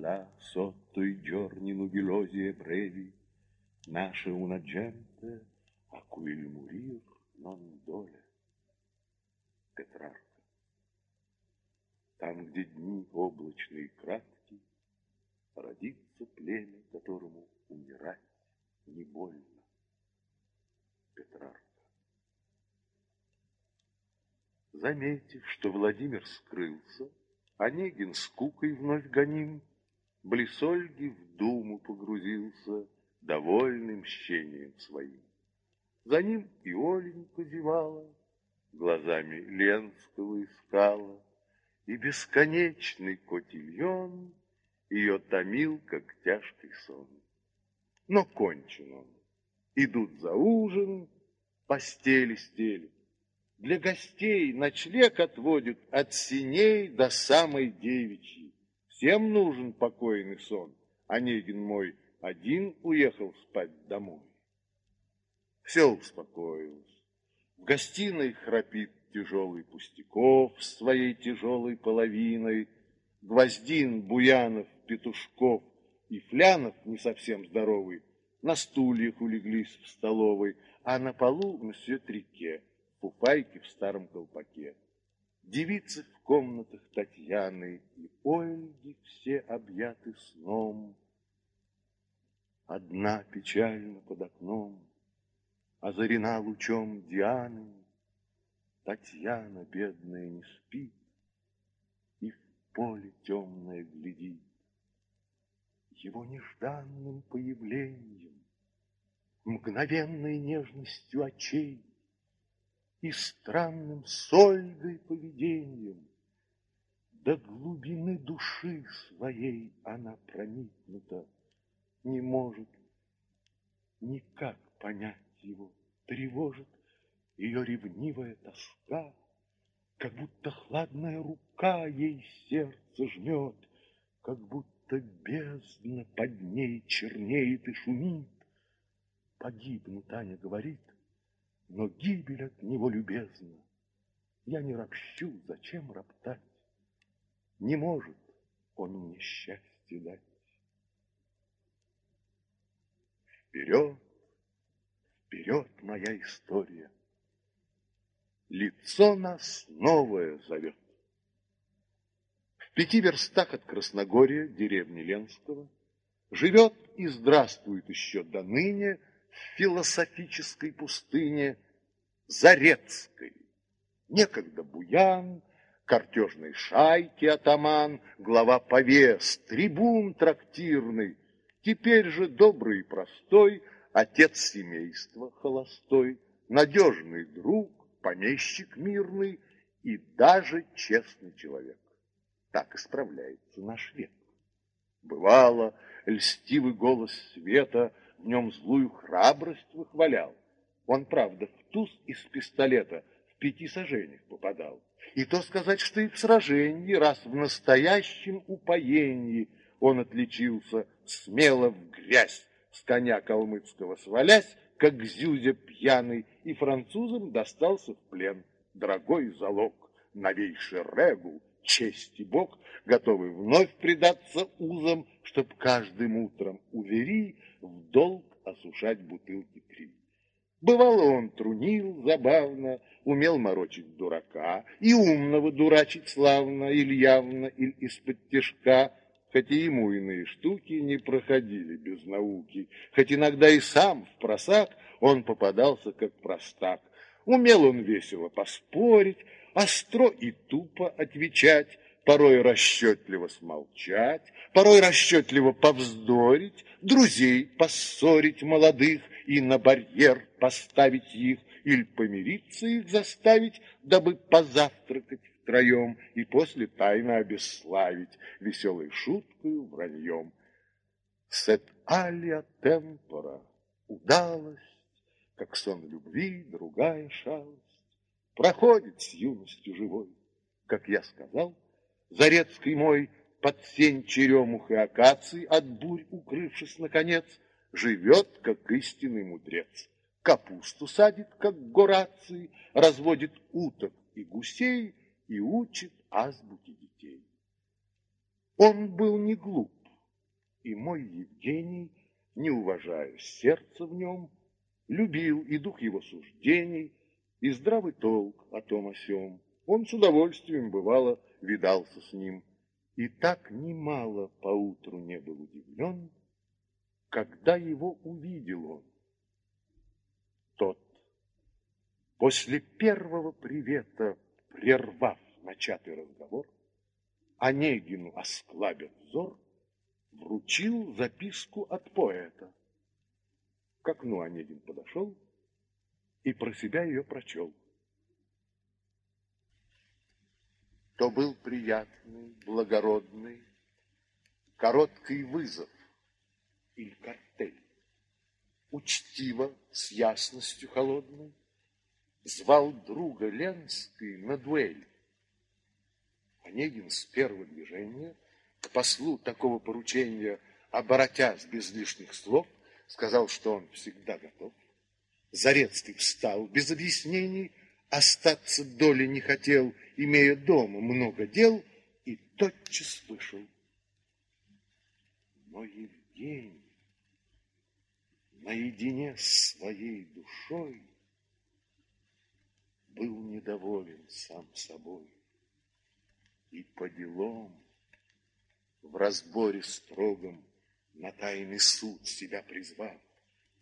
La sotto i giorni nuvolosi e brevi nasce una gente a cui il morir non dole. Петрарка. Там, где дни облачные и кратки, Родится племя, которому умирать не больно. Петрарка. Заметив, что Владимир скрылся, Онегин скукой вновь гоним, Близ Ольги в думу погрузился, Довольный мщением своим. За ним и Оленька зевала, Глазами Ленского искала, И бесконечный котильон Ее томил, как тяжкий сон. Но кончен он. Идут за ужин, постели стелят. Для гостей ночлег отводят от синей до самой девичьей. Всем нужен покойный сон. Онегин мой один уехал спать домой. Все успокоилось. В гостиной храпит тяжелый Пустяков своей тяжелой половиной. Гвоздин, Буянов, Петушков и Флянов, не совсем здоровый, на стульях улеглись в столовой, а на полу мсье Трике, фуфайки в старом колпаке. Девицы в комнатах Татьяны и Ольги все объяты сном. Одна печально под окном, озарена лучом Дианы, Татьяна, бедная, не спит и в поле темное глядит. Его нежданным появлением, мгновенной нежностью очей и странным с Ольгой поведением до глубины души своей она проникнута, не может никак понять его, тревожит ее ревнивая тоска, как будто хладная рука ей сердце жмет, как будто бездна под ней чернеет и шумит. Погибну, Таня говорит, но гибель от него любезна. Я не ропщу, зачем роптать? Не может он мне счастье дать. Вперед, вперед, моя история. Лицо нас новое зовет. В пяти верстах от Красногория, деревни Ленского, живет и здравствует еще до ныне философической пустыне Зарецкой. Некогда буян, картежной шайки атаман, глава повес, трибун трактирный, теперь же добрый и простой, отец семейства холостой, надежный друг, помещик мирный и даже честный человек. Так исправляется наш век. Бывало, льстивый голос света в нем злую храбрость выхвалял. Он, правда, в туз из пистолета в пяти сажениях попадал. И то сказать, что и в сражении, раз в настоящем упоении он отличился смело в грязь, с коня калмыцкого свалясь, как зюзя пьяный, и французам достался в плен дорогой залог, новейший регул, честь и бог, готовый вновь предаться узам, чтоб каждым утром увери в долг осушать бутылки три. Бывало, он трунил забавно, умел морочить дурака, и умного дурачить славно, или явно, или из-под тяжка, хотя ему иные штуки не проходили без науки, хоть иногда и сам в просак он попадался как простак. Умел он весело поспорить, остро и тупо отвечать, порой расчетливо смолчать, порой расчетливо повздорить, друзей поссорить молодых и на барьер поставить их, или помириться их заставить, дабы позавтракать втроем и после тайно обесславить веселой шуткою враньем. Сет алия темпора, удалость, как сон любви, другая шалость, проходит с юностью живой. Как я сказал, Зарецкий мой, под сень черемух и акаций, от бурь укрывшись наконец, живет, как истинный мудрец. Капусту садит, как Гораций, разводит уток и гусей, и учит азбуке детей. Он был не глуп, И мой Евгений, не уважая сердца в нем, любил и дух его суждений, и здравый толк о том о сём. Он с удовольствием, бывало, видался с ним, и так немало поутру не был удивлен, когда его увидел он. Тот, после первого привета, прервав начатый разговор, Онегину осклабя взор, вручил записку от поэта. К окну Онегин подошел и про себя ее прочел. То был приятный, благородный, короткий вызов или картель. Учтиво, с ясностью холодной, звал друга Ленский на дуэль. Онегин с первого движения к послу такого поручения, оборотясь без лишних слов, сказал, что он всегда готов. Зарецкий встал без объяснений, остаться доли не хотел, имея дома много дел, и тотчас вышел. Но Евгений наедине с своей душой был недоволен сам собой. И по делам в разборе строгом на тайный суд себя призвав,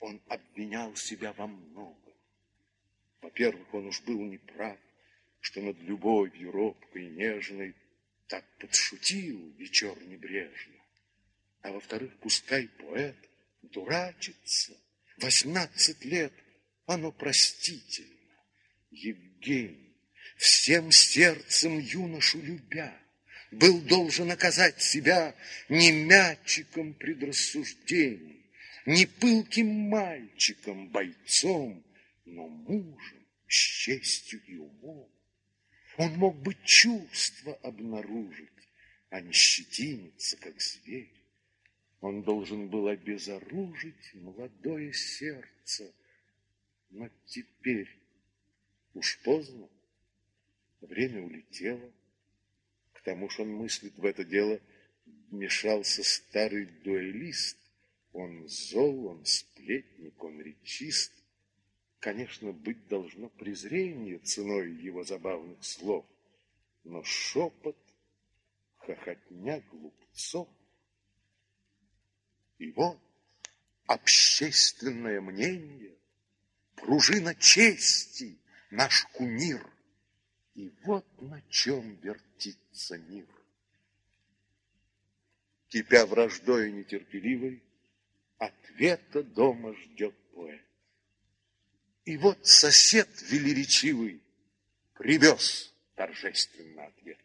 он обвинял себя во многом. Во-первых, он уж был неправ, что над любовью робкой и нежной так подшутил вечер небрежно. А во-вторых, пускай поэт дурачится, восемнадцать лет, оно простительно. Евгений, всем сердцем юношу любя, был должен оказать себя не мячиком предрассуждений, не пылким мальчиком, бойцом, но мужем с честью и умом. Он мог бы чувства обнаружить, а не щетиниться, как зверь. Он должен был обезоружить молодое сердце, но теперь уж поздно, время улетело. К тому же он мыслит в это дело, вмешался старый дуэлист. Он зол, он сплетник, он речист. Конечно, быть должно презрение ценой его забавных слов, но шепот, хохотня глупцов. И вот общественное мнение, пружина чести, наш кумир. И вот на чем вертится мир. Кипя враждой нетерпеливой, ответа дома ждет поэт. И вот сосед велеречивый привез торжественно ответ.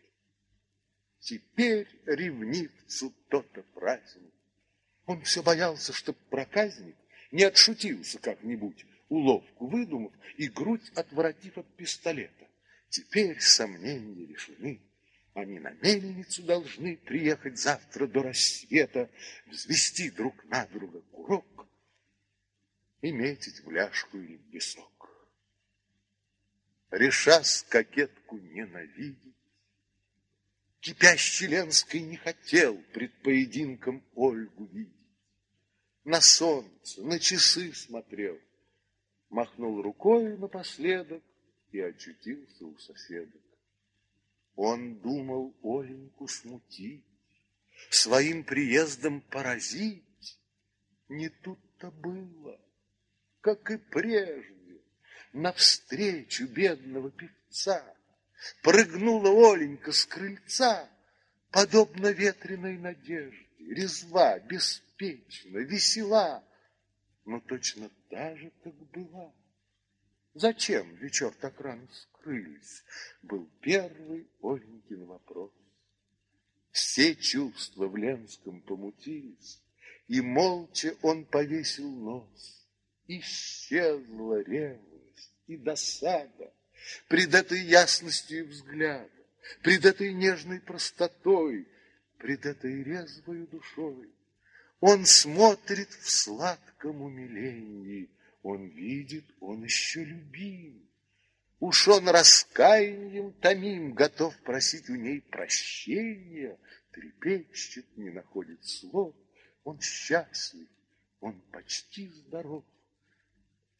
Теперь ревнивцу то-то праздник. Он все боялся, чтоб проказник не отшутился как-нибудь, уловку выдумав и грудь отворотив от пистолета. Теперь сомнения решены. Они на мельницу должны приехать завтра до рассвета, взвести друг на друга курок и метить в ляжку или в песок. Решась кокетку ненавидеть, Кипящий Ленской не хотел пред поединком Ольгу видеть. На солнце, на часы смотрел, Махнул рукой напоследок И очутился у соседок. Он думал Оленьку смутить, Своим приездом поразить. Не тут-то было как и прежде, навстречу бедного певца. Прыгнула Оленька с крыльца, подобно ветреной надежде, резва, беспечна, весела, но точно та же, как была. Зачем вечер так рано скрылись, был первый Оленькин вопрос. Все чувства в Ленском помутились, и молча он повесил нос. Исчезла ревность и досада Пред этой ясностью взгляда, Пред этой нежной простотой, Пред этой резвой душой. Он смотрит в сладком умилении, Он видит, он еще любим. Уж он раскаянием томим, Готов просить у ней прощения, Трепещет, не находит слов, он счастлив, он почти здоров.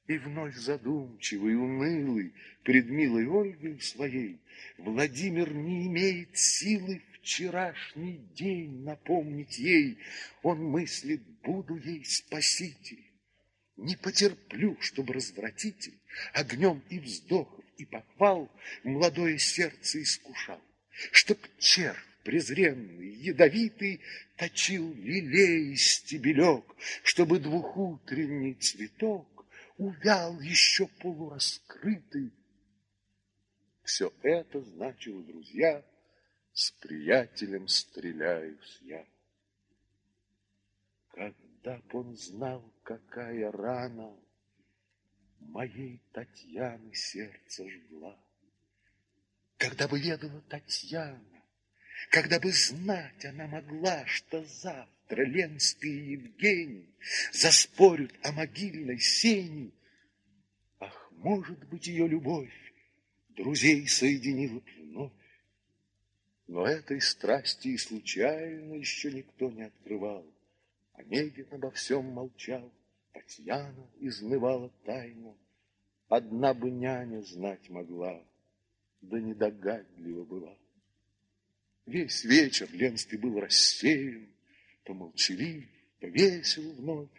И вновь задумчивый, унылый, пред милой Ольгой своей, Владимир не имеет силы вчерашний день напомнить ей. Он мыслит, буду ей спаситель. Не потерплю, чтобы развратитель огнем и вздохов и похвал молодое сердце искушал, чтоб червь презренный, ядовитый, точил лилей стебелек, чтобы двухутренний цветок увял еще полураскрытый. Все это значило, друзья, с приятелем стреляюсь я. Когда б он знал, какая рана Моей Татьяны сердце жгла, Когда бы ведала Татьяна, Когда бы знать она могла, Что завтра Ленский и Евгений Заспорят о могильной сене, Ах, может быть, ее любовь Друзей соединила вновь. Но этой страсти и случайно еще никто не открывал. Онегин обо всем молчал, Татьяна изнывала тайну. Одна бы няня знать могла, да недогадлива была. Весь вечер Ленский был рассеян, то молчалив, то весел вновь,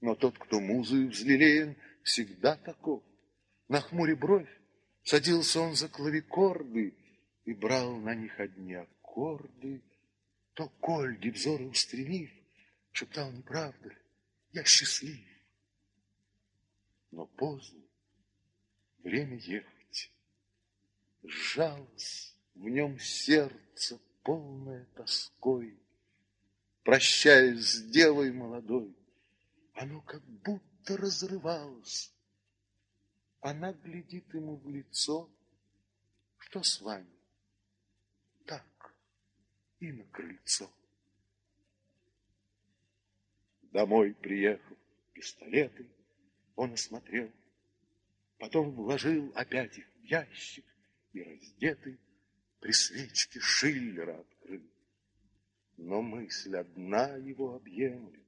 но тот, кто музою взлелеен, всегда таков. На хмуре бровь садился он за клавикорды и брал на них одни аккорды, то к Ольге взоры устремив, шептал, не правда ли, я счастлив. Но поздно, время ехать. Сжалось в нем сердце, полное тоской. Прощаясь с девой молодой, оно как будто разрывалось. Она глядит ему в лицо, что с вами? Так, и на крыльцо. Домой приехав, пистолеты он осмотрел, потом вложил опять их в ящик и раздетый при свечке Шиллера. Но мысль одна его объемлет,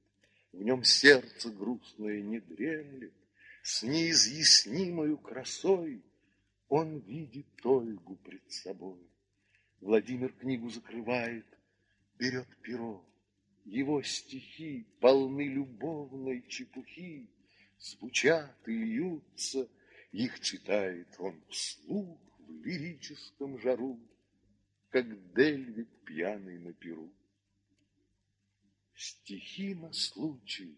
в нем сердце грустное не дремлет, с неизъяснимою красой он видит Ольгу пред собой. Владимир книгу закрывает, берет перо, его стихи полны любовной чепухи, Звучат и льются, их читает он вслух В лирическом жару, Как Дельвик пьяный на перу. Стихи на случай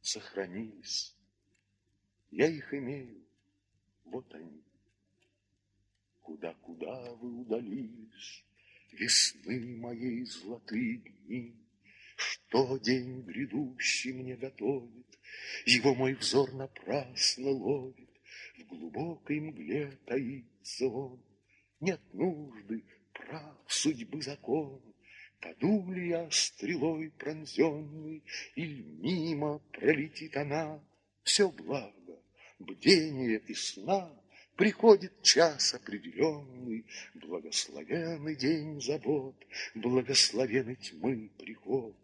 сохранились, Я их имею, вот они. Куда-куда вы удалились, Весны моей золотые дни, что день грядущий мне готовит, Его мой взор напрасно ловит, В глубокой мгле таится он. Нет нужды, прав судьбы закон, Паду ли я стрелой пронзенный, Или мимо пролетит она, Все благо, бдение и сна, Приходит час определенный, Благословенный день забот, Благословенный тьмы приход.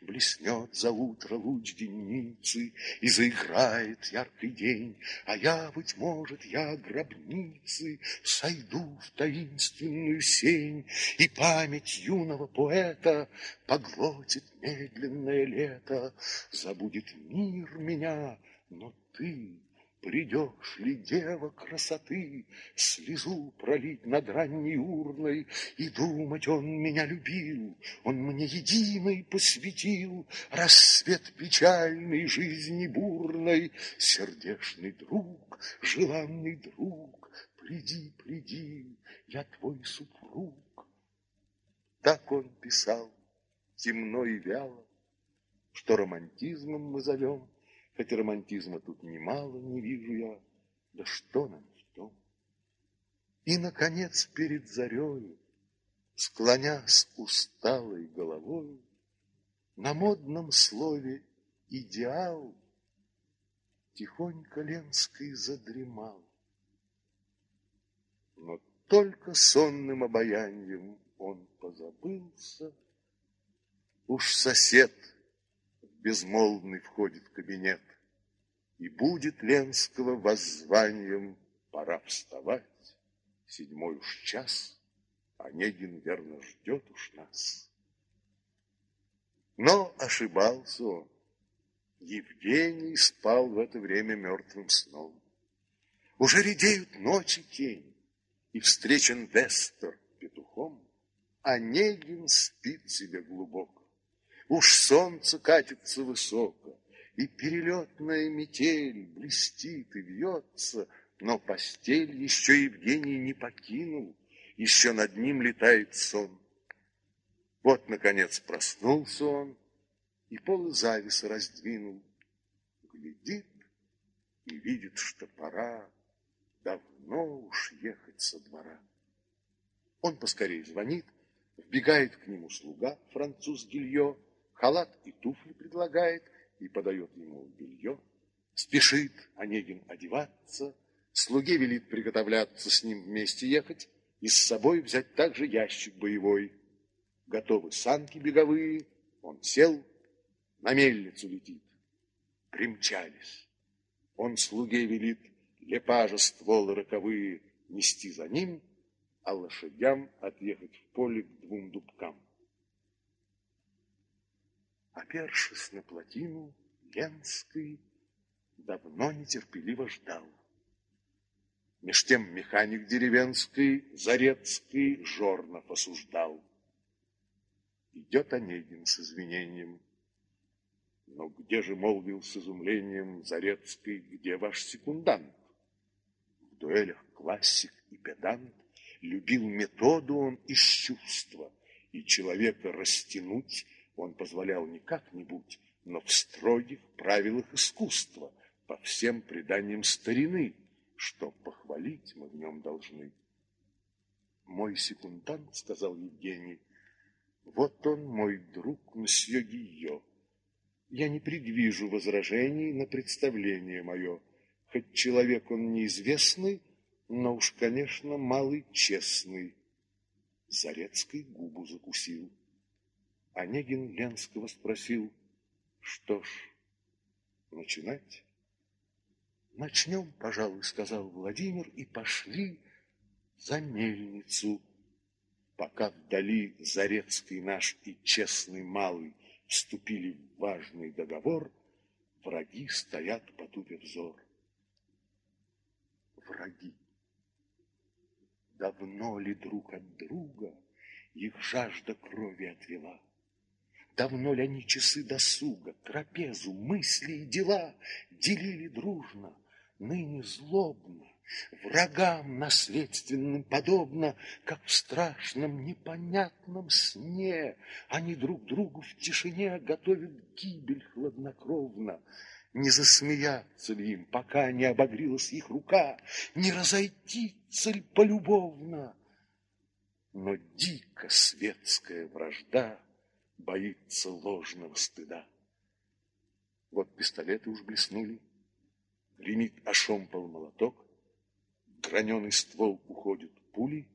Блеснет за утро луч денницы, И заиграет яркий день, А я, быть может, я гробницы Сойду в таинственную сень, И память юного поэта Поглотит медленное лето, Забудет мир меня, но ты Придешь ли, дева красоты, Слезу пролить над ранней урной, И думать, он меня любил, Он мне единый посвятил. Рассвет печальной жизни бурной, Сердечный друг, желанный друг, Приди, приди, я твой супруг. Так он писал, темно и вяло, Что романтизмом мы зовем, Хотя романтизма тут немало, не вижу я, да что нам в том? И, наконец, перед зарею, склонясь усталой головой, на модном слове «идеал» тихонько Ленский задремал. Но только сонным обаянием он позабылся, уж сосед безмолвный входит в кабинет. И будет Ленского воззванием пора вставать. Седьмой уж час, Онегин верно ждет уж нас. Но ошибался он. Евгений спал в это время мертвым сном. Уже редеют ночи тени, и встречен Вестер петухом. Онегин спит себе глубоко. Уж солнце катится высоко, и перелетная метель блестит и вьется, но постель еще Евгений не покинул, еще над ним летает сон. Вот, наконец, проснулся он и полы зависа раздвинул. Глядит и видит, что пора давно уж ехать со двора. Он поскорее звонит, вбегает к нему слуга, француз Гильо, халат и туфли предлагает и подает ему белье. Спешит Онегин одеваться, слуге велит приготовляться с ним вместе ехать и с собой взять также ящик боевой. Готовы санки беговые, он сел, на мельницу летит. Примчались. Он слуге велит лепажа стволы роковые нести за ним, а лошадям отъехать в поле к двум дубкам. Опершись на плотину, Ленский давно нетерпеливо ждал. Меж тем механик деревенский, Зарецкий, Жорнов осуждал. Идет Онегин с извинением. Но где же, молвил с изумлением Зарецкий, где ваш секундант? В дуэлях классик и педант, Любил методу он из чувства, И человека растянуть он позволял не как-нибудь, но в строгих правилах искусства, по всем преданиям старины, что похвалить мы в нем должны. Мой секундант, сказал Евгений, вот он, мой друг, мсье Гийо. Я не предвижу возражений на представление мое, хоть человек он неизвестный, но уж, конечно, малый честный. Зарецкий губу закусил. Онегин Ленского спросил, что ж, начинать? Начнем, пожалуй, сказал Владимир, и пошли за мельницу. Пока вдали Зарецкий наш и честный малый вступили в важный договор, враги стоят, потупив взор. Враги. Давно ли друг от друга их жажда крови отвела? Давно ли они часы досуга, трапезу, мысли и дела делили дружно, ныне злобно, врагам наследственным подобно, как в страшном непонятном сне они друг другу в тишине готовят гибель хладнокровно. Не засмеяться ли им, пока не обогрелась их рука, не разойтиться ли полюбовно? Но дико светская вражда боится ложного стыда. Вот пистолеты уж блеснули, гремит ошомпал молоток, граненый ствол уходит пули,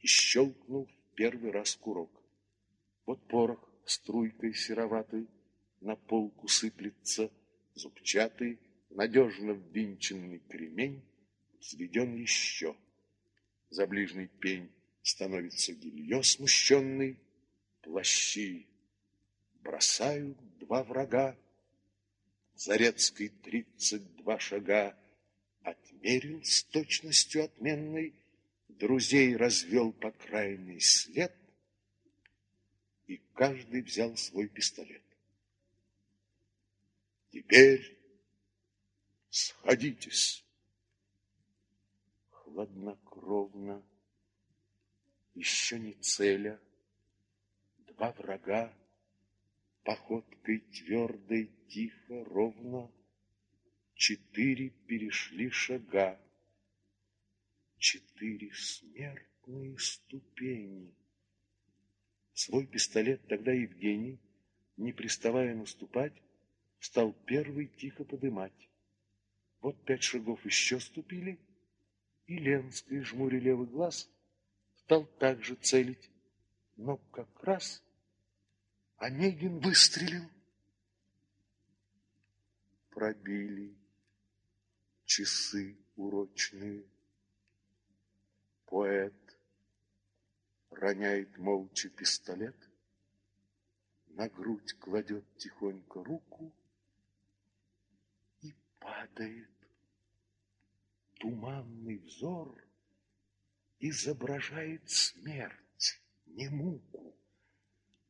и щелкнул в первый раз курок. Вот порох струйкой сероватой на полку сыплется, зубчатый, надежно ввинченный кремень взведен еще. За ближний пень становится гилье смущенный, плащи бросают два врага. Зарецкий тридцать два шага отмерил с точностью отменной, друзей развел по крайний след, и каждый взял свой пистолет. Теперь сходитесь. Хладнокровно, еще не целя, два врага, походкой твердой, тихо, ровно, четыре перешли шага, четыре смертные ступени. Свой пистолет тогда Евгений, не приставая наступать, стал первый тихо подымать. Вот пять шагов еще ступили, и Ленский, жмуря левый глаз, стал также целить но как раз Онегин выстрелил. пробили часы урочные. Поэт роняет молча пистолет, На грудь кладет тихонько руку И падает. Туманный взор изображает смерть, не муку.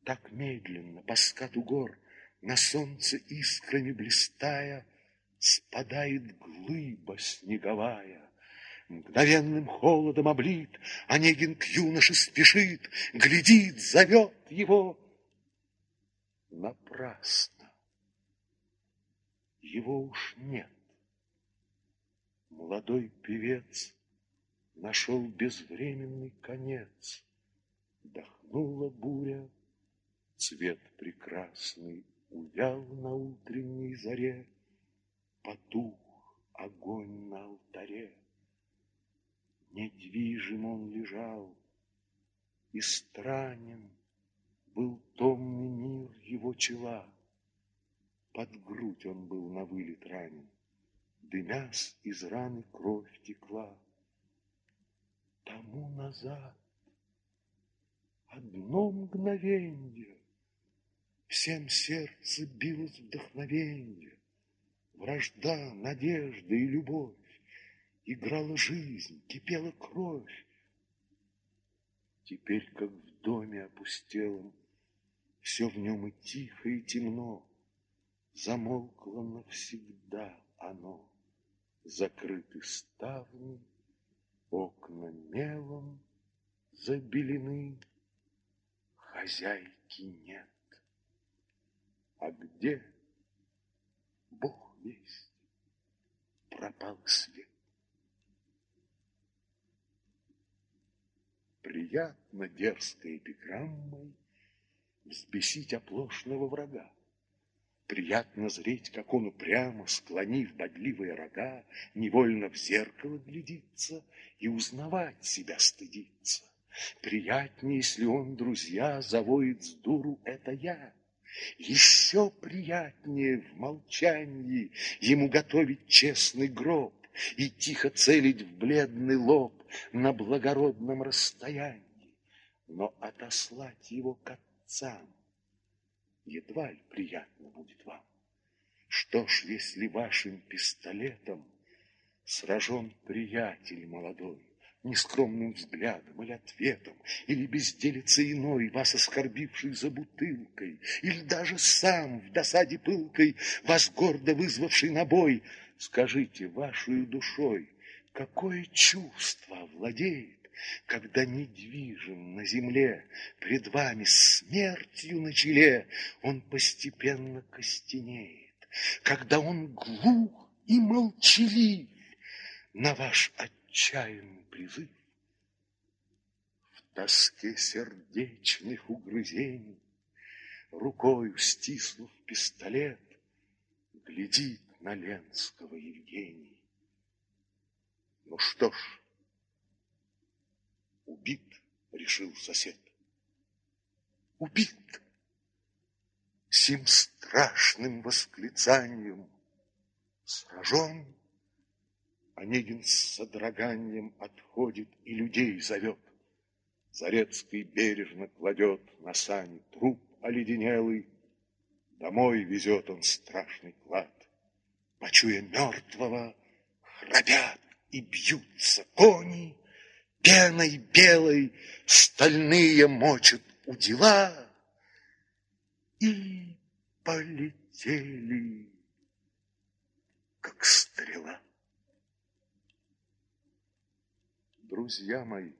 Так медленно по скату гор На солнце искрами блистая Спадает глыба снеговая. Мгновенным холодом облит, Онегин к юноше спешит, Глядит, зовет его. Напрасно. Его уж нет. Молодой певец Нашел безвременный конец. Дохнула буря, Цвет прекрасный увял на утренней заре, Потух огонь на алтаре. Недвижим он лежал, и странен Был томный мир его чела. Под грудь он был на вылет ранен, Дымясь из раны кровь текла. Тому назад одно мгновенье Всем сердце билось вдохновенье, Вражда, надежда и любовь. Играла жизнь, кипела кровь. Теперь, как в доме опустелом, Все в нем и тихо, и темно, Замолкло навсегда оно. Закрыты ставни, окна мелом забелены, Хозяйки нет. А где, Бог весть, пропал свет? Приятно дерзкой эпиграммой Взбесить оплошного врага. Приятно зреть, как он упрямо, Склонив бодливые рога, Невольно в зеркало глядится И узнавать себя стыдится. Приятнее, если он, друзья, Завоет с дуру «это я». Еще приятнее в молчании Ему готовить честный гроб, и тихо целить в бледный лоб на благородном расстоянии. Но отослать его к отцам едва ли приятно будет вам. Что ж, если вашим пистолетом сражен приятель молодой, нескромным взглядом или ответом, или безделица иной, вас оскорбивший за бутылкой, или даже сам в досаде пылкой, вас гордо вызвавший на бой, Скажите, вашей душой, какое чувство владеет, когда недвижим на земле, пред вами смертью на челе, он постепенно костенеет, когда он глух и молчалив. На ваш отчаянный призыв. В тоске сердечных угрызений, рукою стиснув пистолет, глядит на Ленского Евгений. Ну что ж, убит, решил сосед. Убит. Сим страшным восклицанием сражен. Онегин с содроганием отходит и людей зовет. Зарецкий бережно кладет на сани труп оледенелый. Домой везет он страшный клад почуя мертвого, храпят и бьются кони, пеной белой стальные мочат у дела и полетели, как стрела. Друзья мои,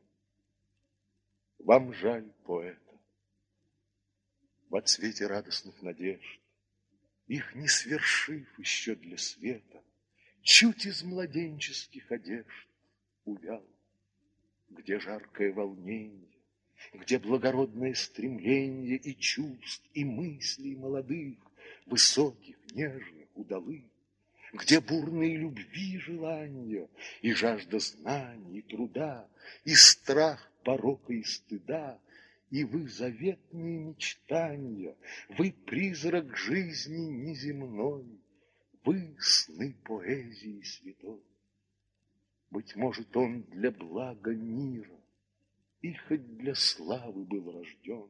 вам жаль поэта. В отсвете радостных надежд, их не свершив еще для света, Чуть из младенческих одежд увял, Где жаркое волнение, где благородное стремление И чувств, и мыслей молодых, Высоких, нежных, удалых, Где бурные любви желания, И жажда знаний, и труда, И страх порока и стыда, и вы заветные мечтания, Вы призрак жизни неземной, вы сны поэзии святой. Быть может, он для блага мира и хоть для славы был рожден.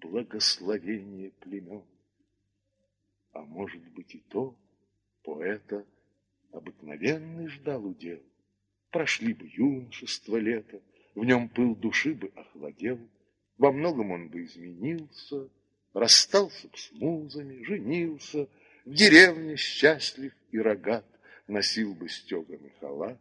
благословение племен. А может быть и то, поэта обыкновенный ждал удел, прошли бы юношество лето, в нем пыл души бы охладел, во многом он бы изменился, расстался б с музами, женился, в деревне счастлив и рогат, носил бы стеганый халат,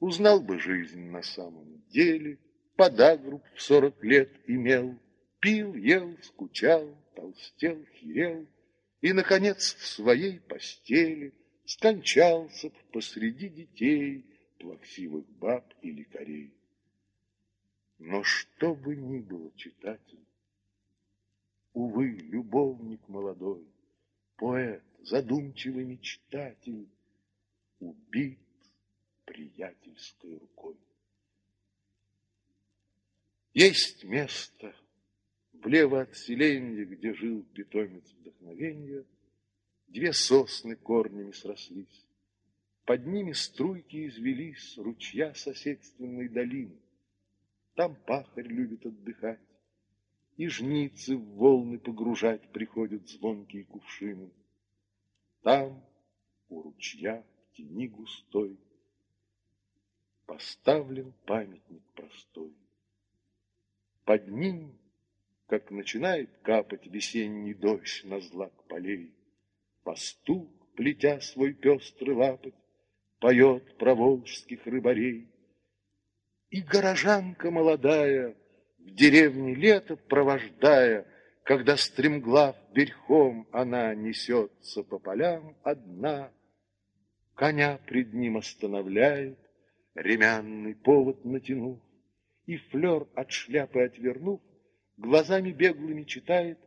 узнал бы жизнь на самом деле, подагру в сорок лет имел, пил, ел, скучал, толстел, херел, и, наконец, в своей постели скончался посреди детей, плаксивых баб и лекарей. Но что бы ни было, читатель, Увы, любовник молодой, Поэт, задумчивый мечтатель, Убит приятельской рукой. Есть место влево от селенья, Где жил питомец вдохновенья, Две сосны корнями срослись, Под ними струйки извелись Ручья соседственной долины. Там пахарь любит отдыхать, И жницы в волны погружать Приходят звонкие кувшины. Там, у ручья, в тени густой, Поставлен памятник простой. Под ним, как начинает капать Весенний дождь на злак полей, Пастух, плетя свой пестрый лапоть, Поет про волжских рыбарей. И горожанка молодая, В деревне лето провождая, Когда стремглав верхом она Несется по полям одна, Коня пред ним останавливает, Ремянный повод натянув, И флер от шляпы отвернув, Глазами беглыми читает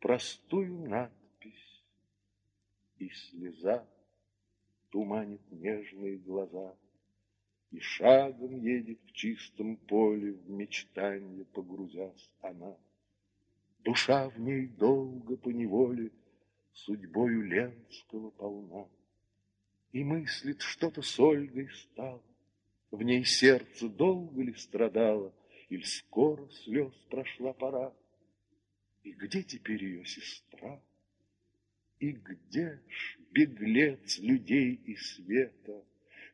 Простую надпись, И слеза туманит нежные глаза. И шагом едет в чистом поле, В мечтанье погрузясь она. Душа в ней долго по неволе Судьбою Ленского полна. И мыслит, что-то с Ольгой стало, В ней сердце долго ли страдало, Иль скоро слез прошла пора. И где теперь ее сестра? И где ж беглец людей и света?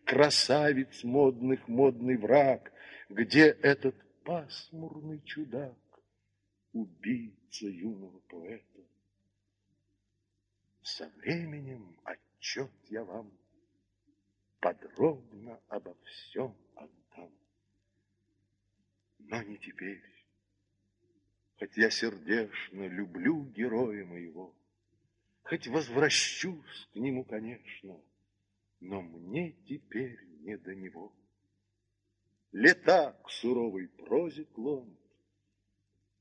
красавиц модных модный враг, Где этот пасмурный чудак, убийца юного поэта? Со временем отчет я вам подробно обо всем. Но не теперь, хоть я сердечно люблю героя моего, Хоть возвращусь к нему, конечно, но мне теперь не до него. Лета к суровой прозе клонит,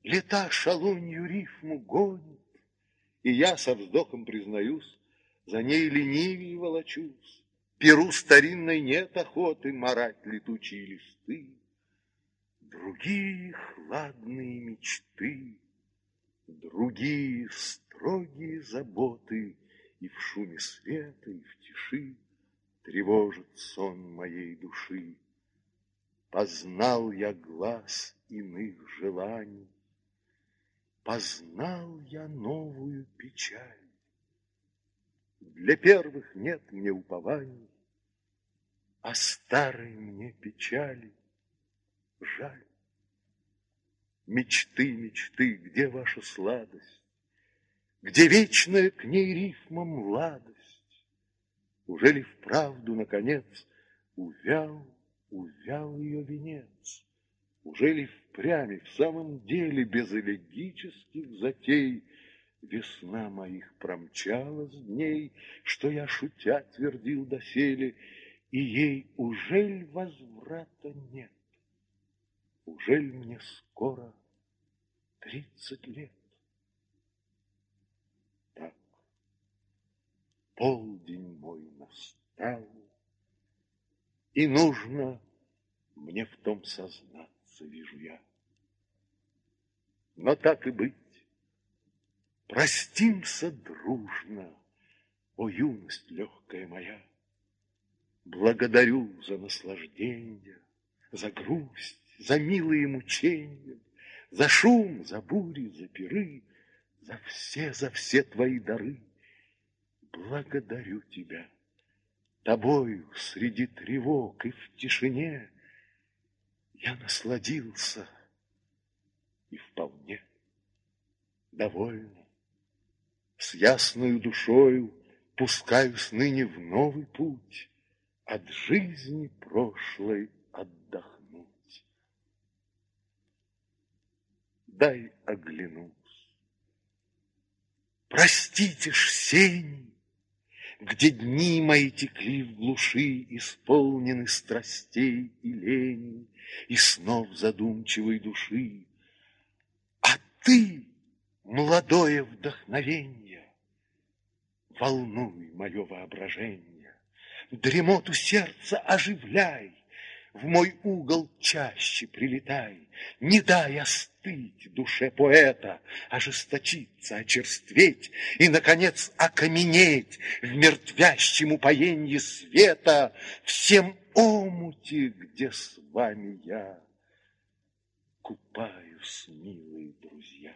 Лета шалунью рифму гонит, И я со вздохом признаюсь, За ней ленивее волочусь. Перу старинной нет охоты Марать летучие листы. Другие хладные мечты, Другие строгие заботы И в шуме света, и в тиши тревожит сон моей души. Познал я глаз иных желаний, Познал я новую печаль. Для первых нет мне упований, А старой мне печали жаль. Мечты, мечты, где ваша сладость? Где вечная к ней рифма младость? Уже ли вправду, наконец, увял, увял ее венец? Уже ли впрямь в самом деле без элегических затей Весна моих промчалась дней, Что я, шутя, твердил доселе, И ей ужель возврата нет? Ужель мне скоро тридцать лет? Так, полдень мой настал, И нужно мне в том сознаться, вижу я. Но так и быть, простимся дружно, О, юность легкая моя. Благодарю за наслаждение, За грусть, за милые мучения, За шум, за бури, за пиры, За все, за все твои дары. Благодарю тебя. Тобою среди тревог и в тишине Я насладился и вполне довольно. С ясною душою пускаюсь ныне в новый путь, От жизни прошлой отдохнуть. Дай оглянусь. Простите ж сень, где дни мои текли в глуши, Исполнены страстей и лени, И снов задумчивой души. А ты, молодое вдохновенье, Волнуй мое воображение, Дремоту сердца оживляй, В мой угол чаще прилетай, Не дай остыть душе поэта, Ожесточиться, очерстветь И, наконец, окаменеть В мертвящем упоенье света, Всем омуте, где с вами я Купаюсь, милые друзья.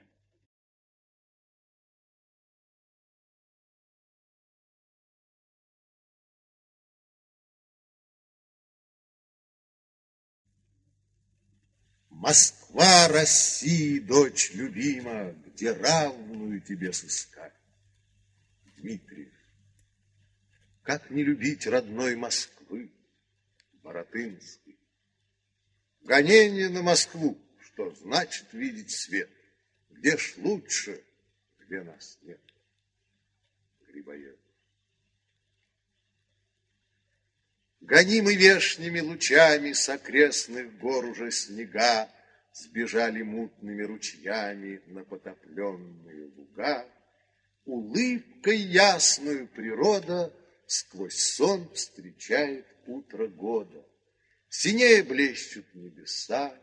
Москва России, дочь любима, где равную тебе сыскать. Дмитриев. Как не любить родной Москвы, Боротынской? Гонение на Москву, что значит видеть свет. Где ж лучше, где нас нет? Грибоед. Гонимы вешними лучами с окрестных гор уже снега, Сбежали мутными ручьями на потопленные луга. Улыбкой ясную природа Сквозь сон встречает утро года. Синее блещут небеса,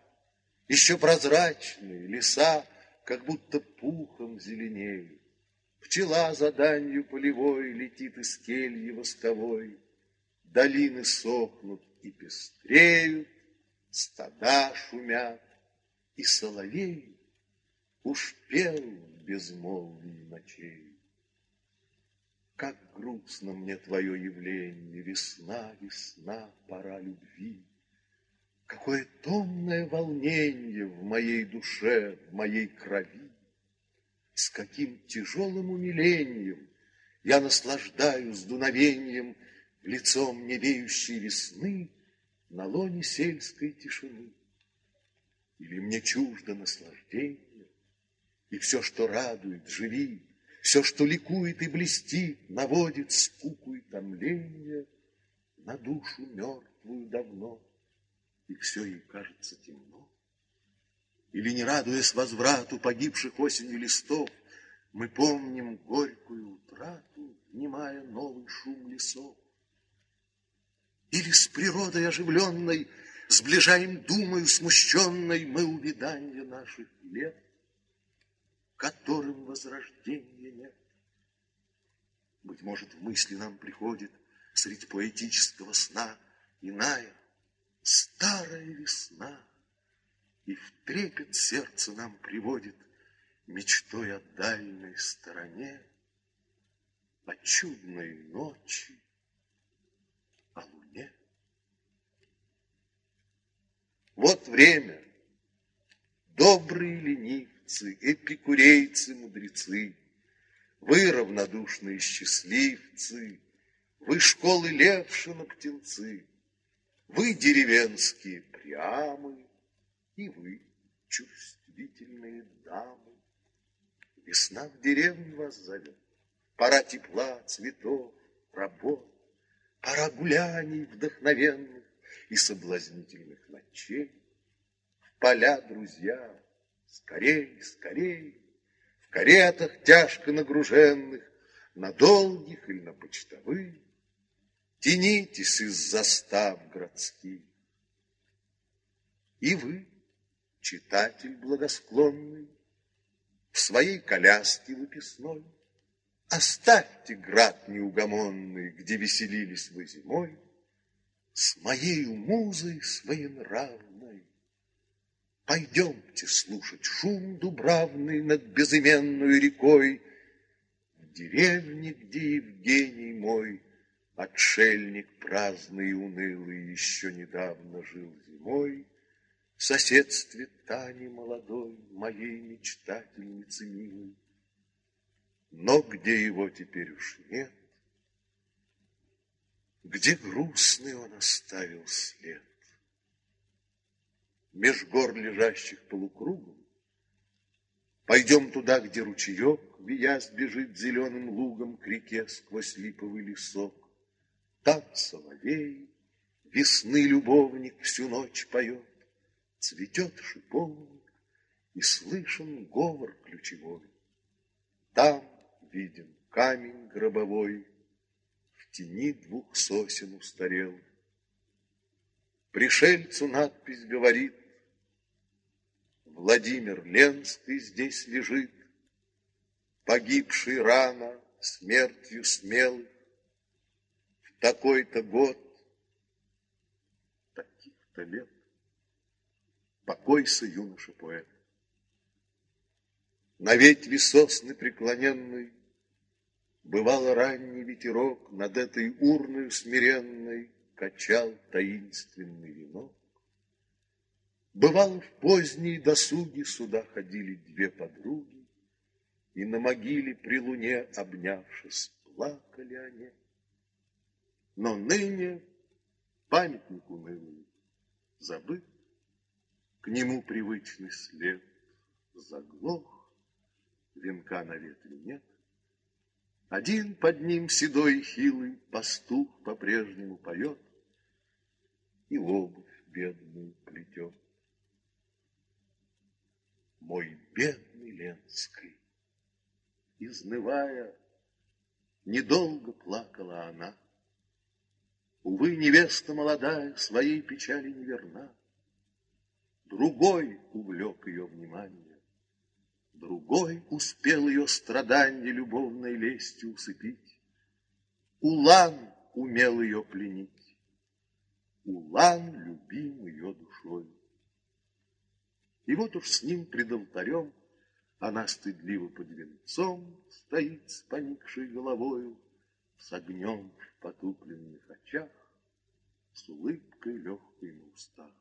Еще прозрачные леса, Как будто пухом зеленеют. Пчела за данью полевой Летит из кельи восковой, Долины сохнут и пестреют, Стада шумят, и соловей Уж пел в безмолвии ночей. Как грустно мне твое явление, Весна, весна, пора любви. Какое томное волнение В моей душе, в моей крови. С каким тяжелым умилением Я наслаждаюсь дуновением лицом невеющей весны на лоне сельской тишины. Или мне чуждо наслаждение, и все, что радует, живи, все, что ликует и блестит, наводит скуку и томление на душу мертвую давно, и все ей кажется темно. Или, не радуясь возврату погибших осенью листов, мы помним горькую утрату, внимая новый шум лесов. Или с природой оживленной Сближаем думою смущенной Мы увиданье наших лет, Которым возрождения нет. Быть может, в мысли нам приходит Средь поэтического сна Иная старая весна, И в трепет сердце нам приводит Мечтой о дальней стороне, О чудной ночи, о луне. Вот время. Добрые ленивцы, эпикурейцы, мудрецы, Вы равнодушные счастливцы, Вы школы Левшина птенцы, Вы деревенские прямы, И вы чувствительные дамы. Весна в деревню вас зовет. Пора тепла, цветов, работ, Пора гуляний вдохновенных И соблазнительных ночей. В поля, друзья, скорей, скорей, В каретах тяжко нагруженных, На долгих или на почтовых, Тянитесь из застав городских. И вы, читатель благосклонный, В своей коляске выписной, Оставьте град неугомонный, Где веселились вы зимой, С моею музой своенравной. Пойдемте слушать шум дубравный Над безыменной рекой, В деревне, где Евгений мой, Отшельник праздный и унылый, Еще недавно жил зимой, В соседстве Тани молодой, Моей мечтательницы милой. Но где его теперь уж нет, Где грустный он оставил след. Меж гор, лежащих полукругом, Пойдем туда, где ручеек, Виясь, бежит зеленым лугом К реке сквозь липовый лесок. Там соловей, весны любовник Всю ночь поет, цветет шиповник, И слышен говор ключевой. Там виден камень гробовой, тени двух сосен устарел. Пришельцу надпись говорит, Владимир Ленский здесь лежит, Погибший рано смертью смелых, В такой-то год, таких-то лет. Покойся, юноша-поэт. На ветви сосны преклоненной Бывало ранний ветерок Над этой урною смиренной Качал таинственный венок. Бывало, в поздние досуги Сюда ходили две подруги, И на могиле при луне, Обнявшись, плакали они. Но ныне памятник унылый забыт, К нему привычный след заглох, венка на ветви нет. Один под ним седой хилый пастух по-прежнему поет и обувь бедную плетет. Мой бедный Ленский, изнывая, недолго плакала она. Увы, невеста молодая своей печали не верна. Другой увлек ее внимание. Другой успел ее страдания любовной лестью усыпить. Улан умел ее пленить. Улан любим ее душой. И вот уж с ним пред алтарем Она стыдливо под венцом Стоит с поникшей головою, С огнем в потупленных очах, С улыбкой легкой на устах.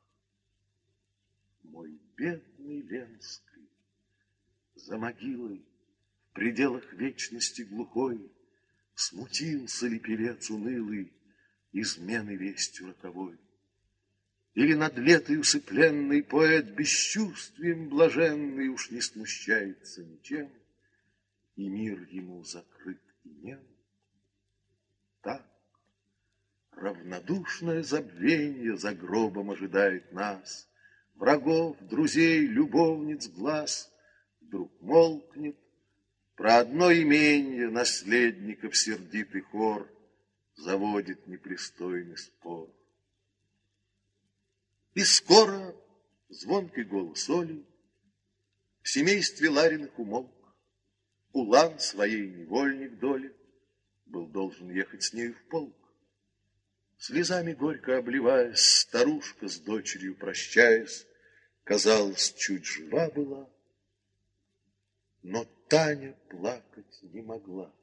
Мой бедный Ленск, за могилой, в пределах вечности глухой, Смутился ли певец унылый измены вестью роковой? Или над летой усыпленный поэт бесчувствием блаженный Уж не смущается ничем, и мир ему закрыт и нем? Так, равнодушное забвенье за гробом ожидает нас, Врагов, друзей, любовниц глаз — вдруг молкнет, Про одно имение наследников сердитый хор Заводит непристойный спор. И скоро звонкий голос Оли В семействе Лариных умолк. Улан своей невольник доли Был должен ехать с нею в полк. Слезами горько обливаясь, Старушка с дочерью прощаясь, Казалось, чуть жива была, но Таня плакать не могла.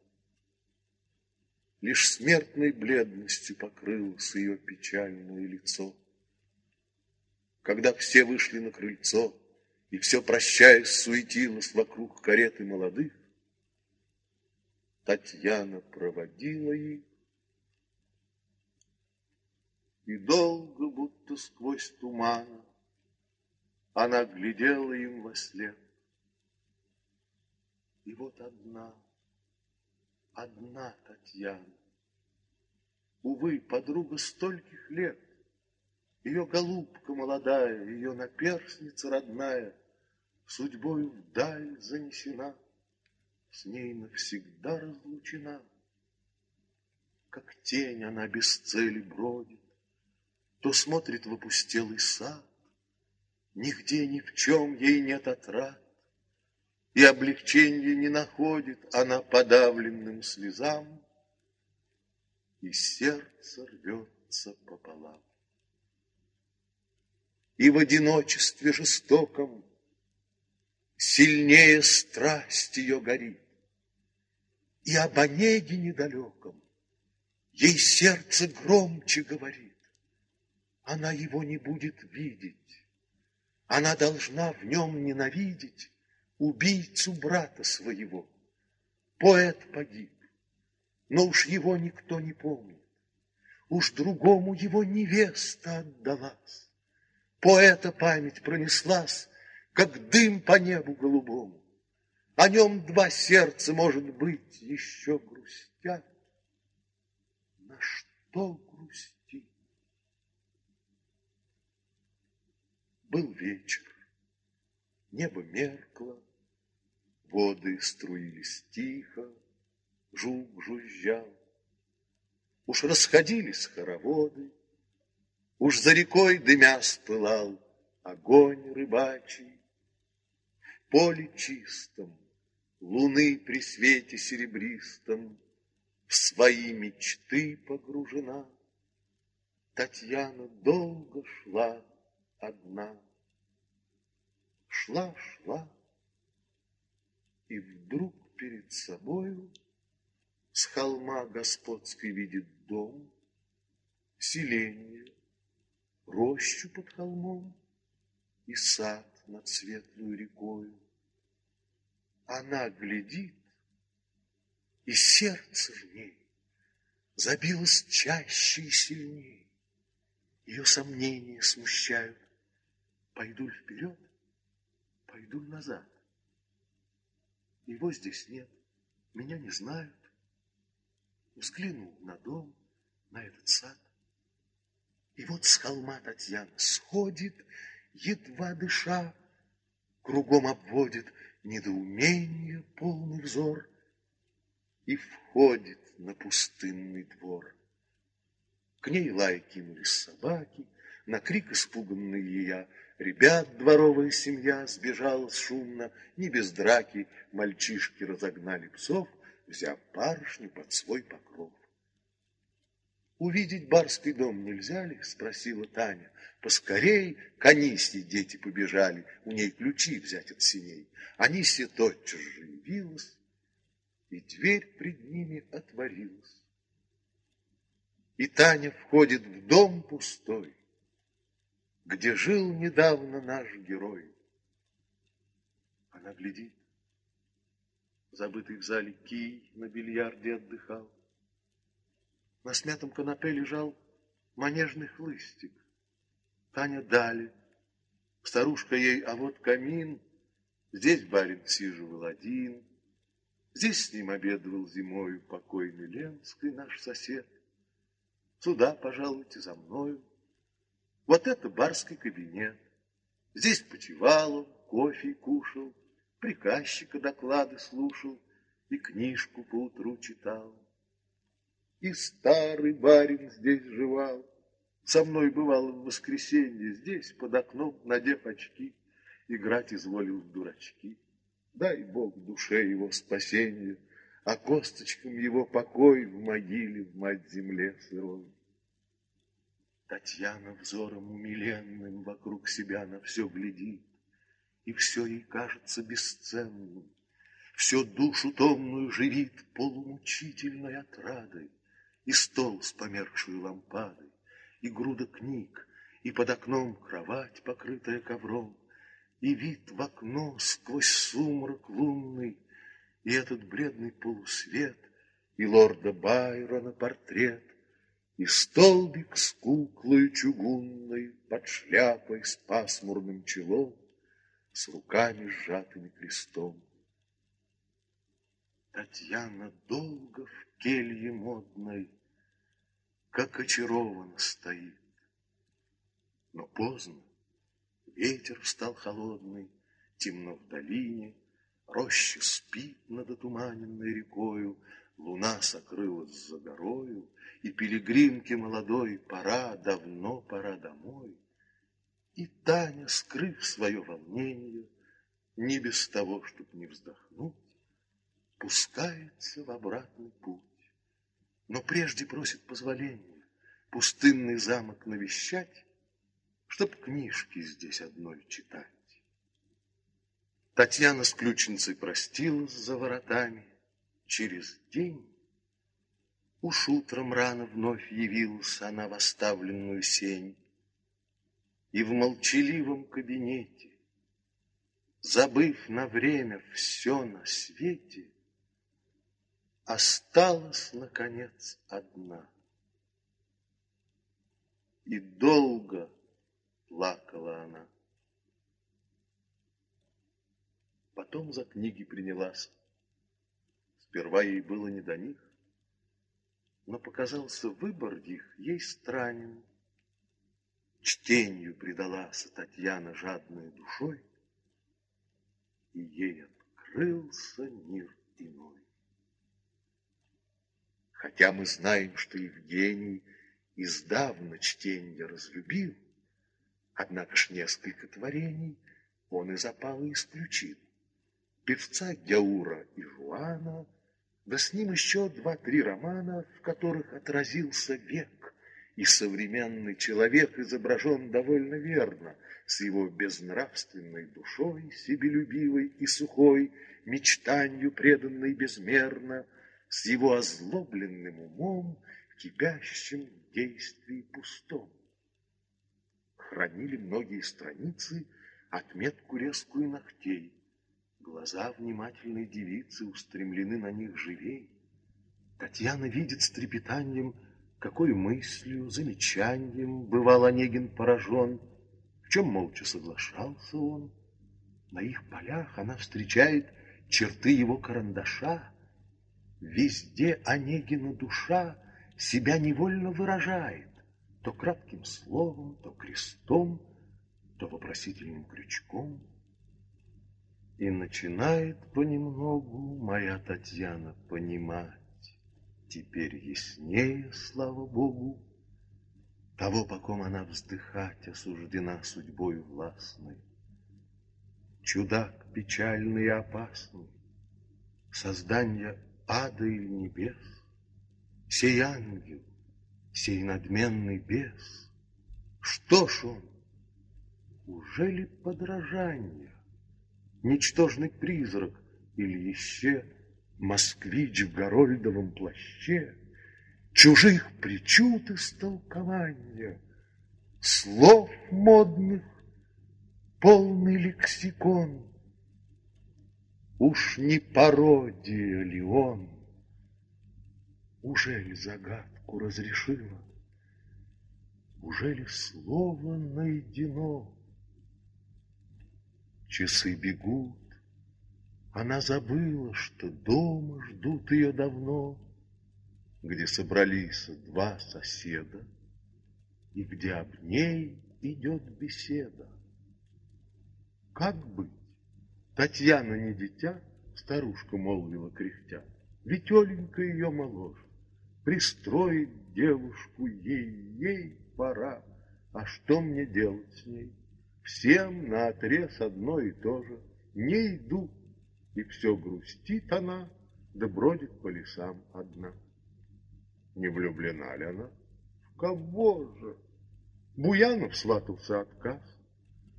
Лишь смертной бледностью покрылось ее печальное лицо. Когда все вышли на крыльцо, и все, прощаясь, суетилось вокруг кареты молодых, Татьяна проводила их, и долго, будто сквозь тумана, Она глядела им во след. И вот одна, одна Татьяна, Увы, подруга стольких лет, Ее голубка молодая, Ее наперсница родная Судьбою вдаль занесена, С ней навсегда разлучена. Как тень она без цели бродит, То смотрит в опустелый сад, Нигде ни в чем ей нет отрад, И облегчения не находит Она подавленным слезам, И сердце рвется пополам. И в одиночестве жестоком Сильнее страсть ее горит, И об Онеге недалеком Ей сердце громче говорит. Она его не будет видеть, она должна в нем ненавидеть убийцу брата своего. Поэт погиб, но уж его никто не помнит. Уж другому его невеста отдалась. Поэта память пронеслась, как дым по небу голубому. О нем два сердца, может быть, еще грустят. На что грустят? Был вечер, небо меркло, Воды струились тихо, жук жужжал. Уж расходились хороводы, Уж за рекой дымя спылал Огонь рыбачий. Поле чистом Луны при свете серебристом В свои мечты погружена. Татьяна долго шла одна. Шла, шла, и вдруг перед собою С холма господской видит дом, Селение, рощу под холмом И сад над светлую рекою. Она глядит, и сердце в ней Забилось чаще и сильнее. Ее сомнения смущают Пойду ли вперед, пойду ли назад. Его здесь нет, меня не знают. Взглянул на дом, на этот сад. И вот с холма Татьяна сходит, едва дыша, Кругом обводит недоумение полный взор И входит на пустынный двор. К ней лай кинулись собаки, на крик испуганный я Ребят дворовая семья сбежала шумно, не без драки Мальчишки разогнали псов, взяв барышню под свой покров. «Увидеть барский дом нельзя ли?» — спросила Таня. Поскорей к Анисе дети побежали, У ней ключи взять от синей. Анисия тотчас же явилась, И дверь пред ними отворилась. И Таня входит в дом пустой, где жил недавно наш герой. Она глядит. Забытый в зале кий на бильярде отдыхал. На смятом канапе лежал манежный хлыстик. Таня дали. Старушка ей, а вот камин. Здесь барин сиживал один. Здесь с ним обедывал зимою покойный Ленский, наш сосед. Сюда, пожалуйте, за мною. Вот это барский кабинет. Здесь почевал кофе кушал, приказчика доклады слушал и книжку поутру читал. И старый барин здесь жевал. Со мной бывал в воскресенье здесь, под окном, надев очки, играть изволил в дурачки. Дай Бог душе его спасенье, а косточкам его покой в могиле в мать земле сырой. Татьяна взором умиленным вокруг себя на все глядит, И все ей кажется бесценным, Все душу томную живит полумучительной отрадой, И стол с померкшей лампадой, И груда книг, и под окном кровать, покрытая ковром, И вид в окно сквозь сумрак лунный, И этот бледный полусвет, И лорда Байрона портрет, и столбик с куклой чугунной Под шляпой с пасмурным челом, С руками сжатыми крестом. Татьяна долго в келье модной, Как очарована стоит. Но поздно, ветер встал холодный, Темно в долине, роща спит над отуманенной рекою, Луна сокрылась за горою, И пилигримке молодой Пора, давно пора домой. И Таня, скрыв свое волнение, Не без того, чтоб не вздохнуть, Пускается в обратный путь. Но прежде просит позволения Пустынный замок навещать, Чтоб книжки здесь одной читать. Татьяна с ключницей простилась за воротами, Через день Уж утром рано вновь явилась она в оставленную сень, И в молчаливом кабинете, Забыв на время все на свете, Осталась, наконец, одна. И долго плакала она. Потом за книги принялась, Сперва ей было не до них, но показался выбор их ей странен. Чтению предалась Татьяна жадной душой, и ей открылся мир иной. Хотя мы знаем, что Евгений издавна чтенье разлюбил, однако ж несколько творений он из опала исключил. Певца Геура и Жуана — да с ним еще два-три романа, в которых отразился век, и современный человек изображен довольно верно, с его безнравственной душой, себелюбивой и сухой, мечтанью преданной безмерно, с его озлобленным умом, кипящим в действии пустом. Хранили многие страницы отметку резкую ногтей, Глаза внимательной девицы устремлены на них живей. Татьяна видит с трепетанием, какой мыслью, замечанием бывал Онегин поражен, в чем молча соглашался он. На их полях она встречает черты его карандаша. Везде Онегина душа себя невольно выражает, то кратким словом, то крестом, то вопросительным крючком — и начинает понемногу моя Татьяна понимать, Теперь яснее, слава Богу, Того, по ком она вздыхать осуждена судьбою властной. Чудак печальный и опасный, Создание ада или небес, Сей ангел, сей надменный бес, Что ж он? Уже ли подражание? Ничтожный призрак, или еще москвич в горольдовом плаще, чужих причуд истолкования, слов модных, полный лексикон. Уж не пародия ли он? Уже ли загадку разрешила? Уже ли слово найдено? Часы бегут, она забыла, что дома ждут ее давно, Где собрались два соседа И где об ней идет беседа. Как быть? Татьяна не дитя, Старушка молвила кряхтя, Ведь Оленька ее моложе. Пристроить девушку ей, ей пора, А что мне делать с ней? Всем на отрез одно и то же. Не иду, и все грустит она, да бродит по лесам одна. Не влюблена ли она? В кого же? Буянов сватался отказ.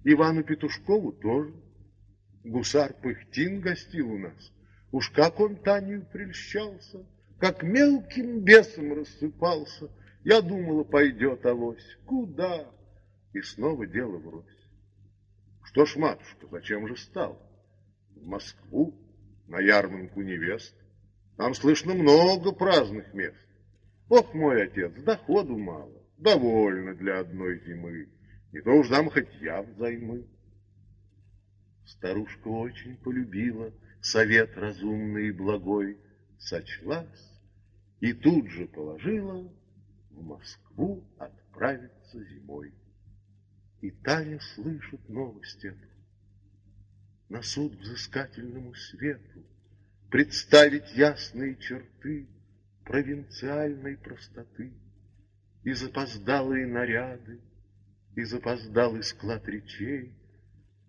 Ивану Петушкову тоже. Гусар Пыхтин гостил у нас. Уж как он Таню прельщался, как мелким бесом рассыпался. Я думала, пойдет авось. Куда? И снова дело врозь. Что ж, матушка, зачем же стал? В Москву, на ярмарку невест. Там слышно много праздных мест. Ох, мой отец, доходу мало, довольно для одной зимы. Не то уж дам хоть я взаймы. Старушка очень полюбила совет разумный и благой сочлась и тут же положила в Москву отправиться зимой. И Таня слышит новость эту. На суд взыскательному свету Представить ясные черты Провинциальной простоты И запоздалые наряды, И запоздалый склад речей,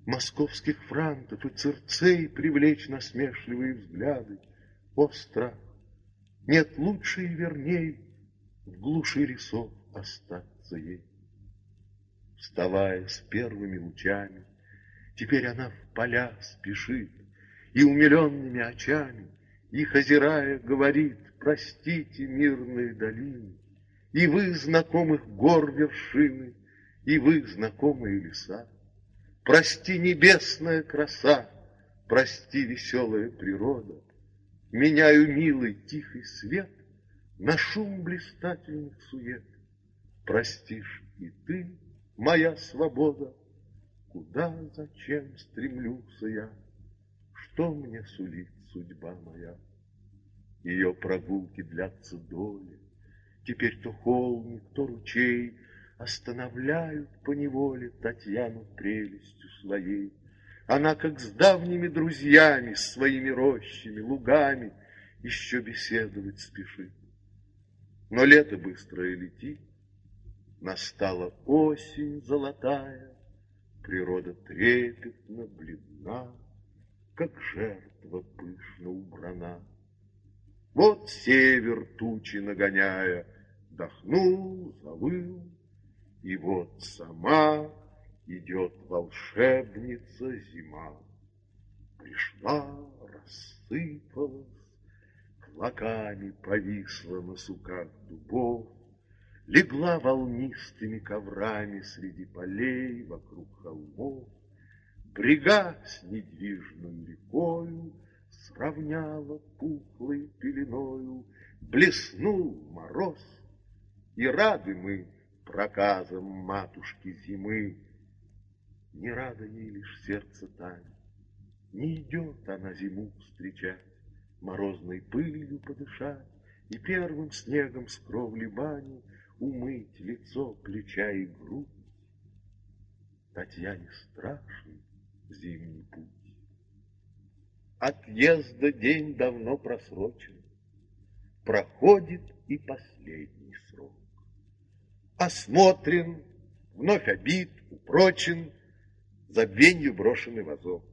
Московских франтов и цирцей Привлечь насмешливые взгляды. О, страх! Нет лучше и верней В глуши лесов остаться ей. Вставая с первыми лучами, Теперь она в поля спешит, И умиленными очами, Их озирая, говорит, Простите, мирные долины, И вы, знакомых гор вершины, И вы, знакомые леса. Прости, небесная краса, Прости, веселая природа, Меняю милый тихий свет На шум блистательных сует. Простишь и ты, моя свобода, Куда, зачем стремлюся я? Что мне сулит судьба моя? Ее прогулки длятся доли. Теперь то холмик, то ручей Останавливают по неволе Татьяну прелестью своей. Она, как с давними друзьями, С своими рощами, лугами Еще беседовать спешит. Но лето быстрое летит, Настала осень золотая, Природа трепетно бледна, Как жертва пышно убрана. Вот север тучи нагоняя, Дохнул, завыл, И вот сама идет волшебница зима. Пришла, рассыпалась, Клоками повисла на суках дубов, Легла волнистыми коврами Среди полей вокруг холмов, Брега с недвижной рекою Сравняла пухлой пеленою, Блеснул мороз, и рады мы Проказам матушки зимы. Не рада ей лишь сердце Тани, Не идет она зиму встречать, Морозной пылью подышать И первым снегом с кровли бани умыть лицо, плеча и грудь. Татьяне страшный зимний путь. Отъезда день давно просрочен, Проходит и последний срок. Осмотрен, вновь обид, упрочен, Забвенью брошенный вазок.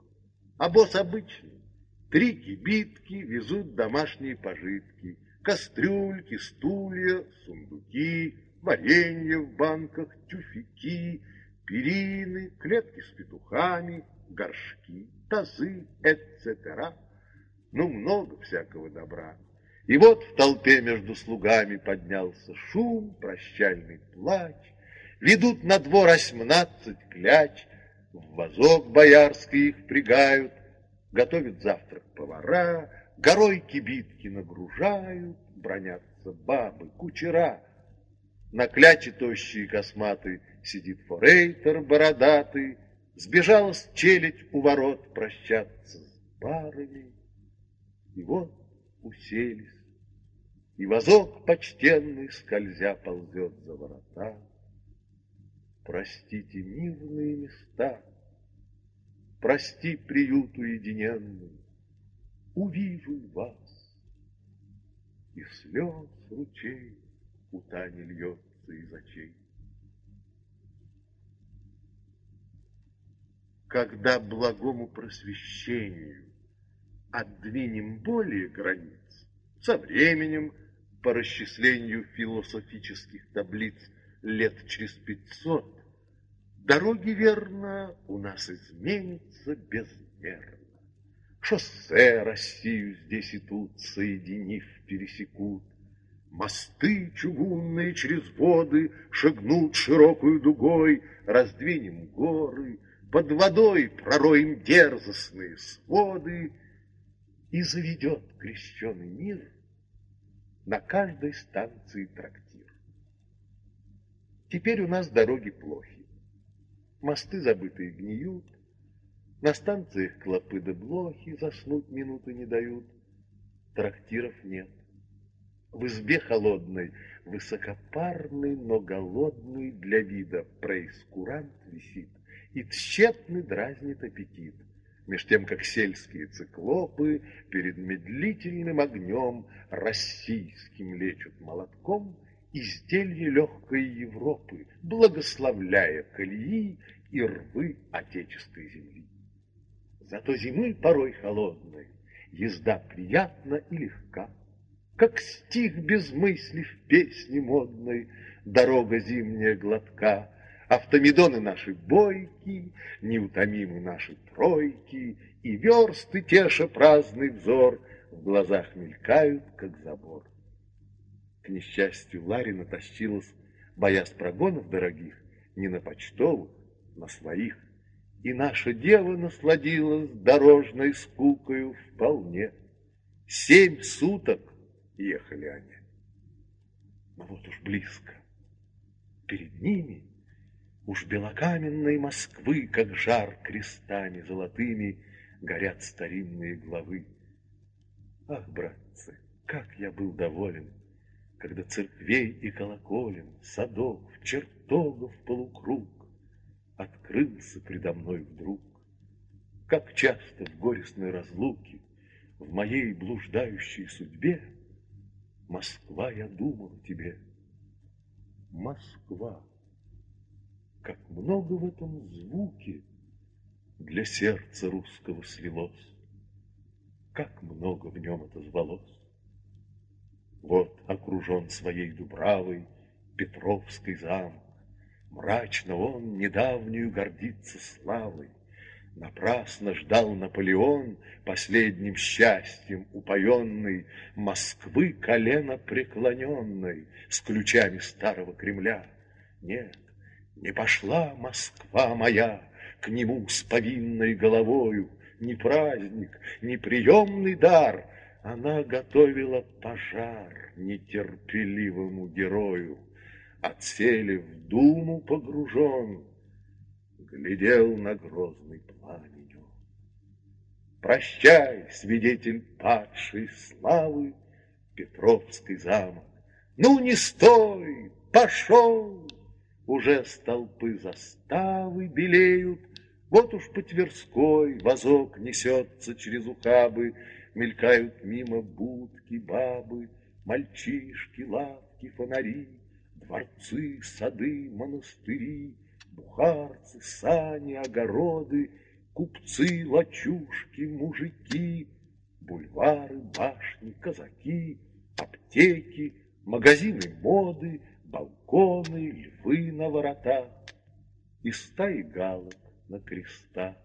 А босс обычный, три кибитки Везут домашние пожитки — Кастрюльки, стулья, сундуки, варенье в банках, тюфяки, перины, клетки с петухами, горшки, тазы, etc. Ну, много всякого добра. И вот в толпе между слугами поднялся шум, прощальный плач. Ведут на двор осьмнадцать кляч, в вазок боярский их впрягают, готовят завтрак повара, Горой кибитки нагружают, бронятся бабы, кучера. На кляче тощий и косматый сидит форейтер бородатый, Сбежалась челядь у ворот прощаться с барами. И вот уселись, и вазок почтенный, скользя, ползет за ворота. Простите мирные места, прости приют уединенный, увижу вас. И слез ручей у Тани льется из очей. Когда благому просвещению отдвинем более границ, со временем, по расчислению философических таблиц лет через пятьсот, дороги, верно, у нас изменятся безмерно. Шоссе Россию здесь и тут, соединив, пересекут. Мосты чугунные через воды шагнут широкую дугой, Раздвинем горы, под водой пророем дерзостные своды, И заведет крещеный мир на каждой станции трактир. Теперь у нас дороги плохи, мосты забытые гниют, На станциях клопы да блохи заснуть минуты не дают. Трактиров нет. В избе холодной высокопарный, но голодный для вида прейскурант висит и тщетный дразнит аппетит. Меж тем, как сельские циклопы перед медлительным огнем российским лечат молотком изделие легкой Европы, благословляя колеи и рвы отеческой земли. Зато зимы порой холодной езда приятна и легка, как стих без мысли в песне модной, дорога зимняя гладка, Автомедоны наши бойки, неутомимы наши тройки, И версты теша праздный взор. В глазах мелькают, как забор. К несчастью, Ларина тащилась, боясь прогонов дорогих, не на почтовых, на своих. И наша дева насладилась дорожной скукою вполне. Семь суток ехали они. Но вот уж близко. Перед ними Уж белокаменной Москвы, как жар крестами золотыми, Горят старинные главы. Ах, братцы, как я был доволен, Когда церквей и колоколен, Садов, чертогов полукруг Открылся предо мной вдруг. Как часто в горестной разлуке В моей блуждающей судьбе Москва, я думал о тебе. Москва. Как много в этом звуке для сердца русского слилось, Как много в нем отозвалось. Вот окружен своей дубравой Петровский замок, Мрачно он недавнюю гордится славой, Напрасно ждал Наполеон, Последним счастьем упоенный, Москвы колено преклоненной С ключами старого Кремля. Нет, не пошла Москва моя к нему с повинной головою, Ни праздник, ни приемный дар, Она готовила пожар нетерпеливому герою. Отсели в думу погружен, Глядел на грозный пламень. Прощай, свидетель падшей славы, Петровский замок. Ну, не стой, пошел! Уже столпы заставы белеют, Вот уж по Тверской возок несется через ухабы, Мелькают мимо будки бабы, Мальчишки, лавки, фонари, Дворцы, сады, монастыри, Бухарцы, сани, огороды, Купцы, лачушки, мужики, Бульвары, башни, казаки, Аптеки, магазины моды, балконы, львы на воротах и стаи галок на крестах.